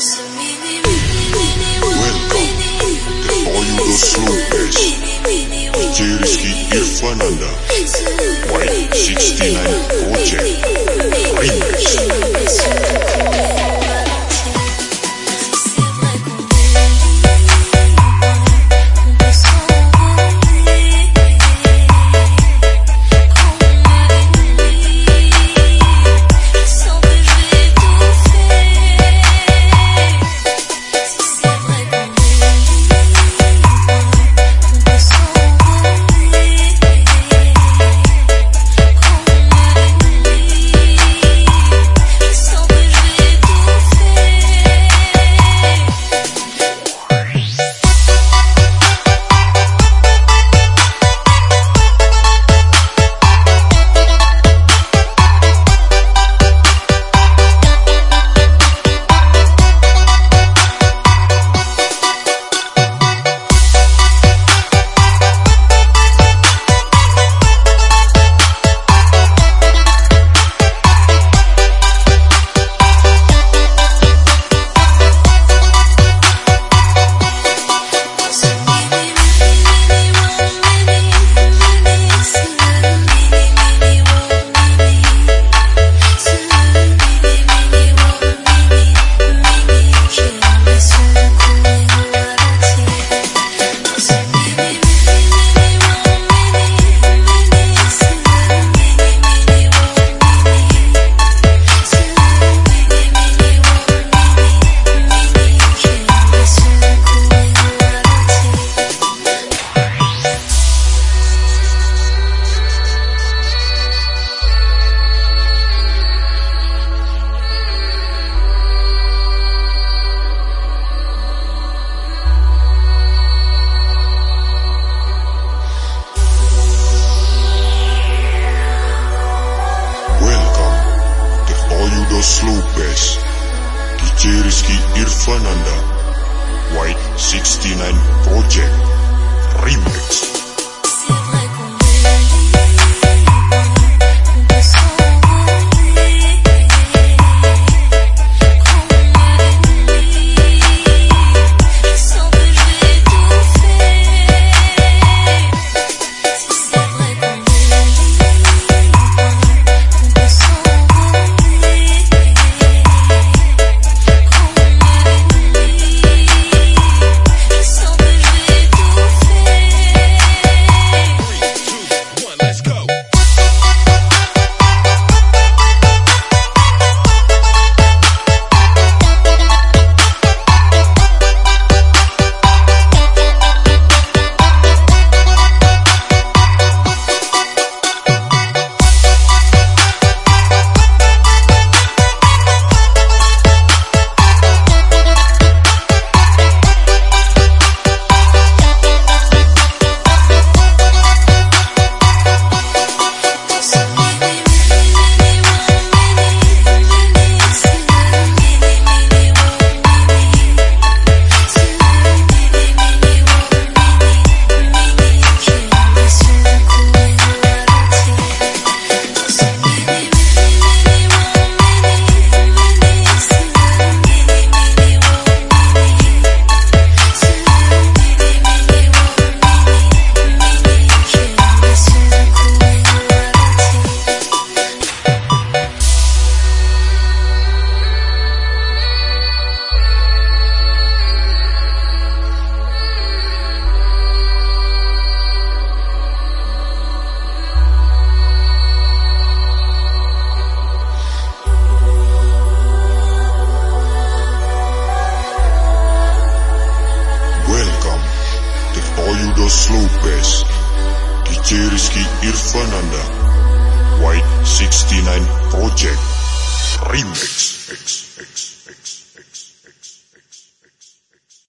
Welcome, the boy you the slow Jeriski Irfananda. Slow Bass DJ Rizky Irfananda White 69 Project Remix DJ Rizky Irfananda White 69 Project Remix.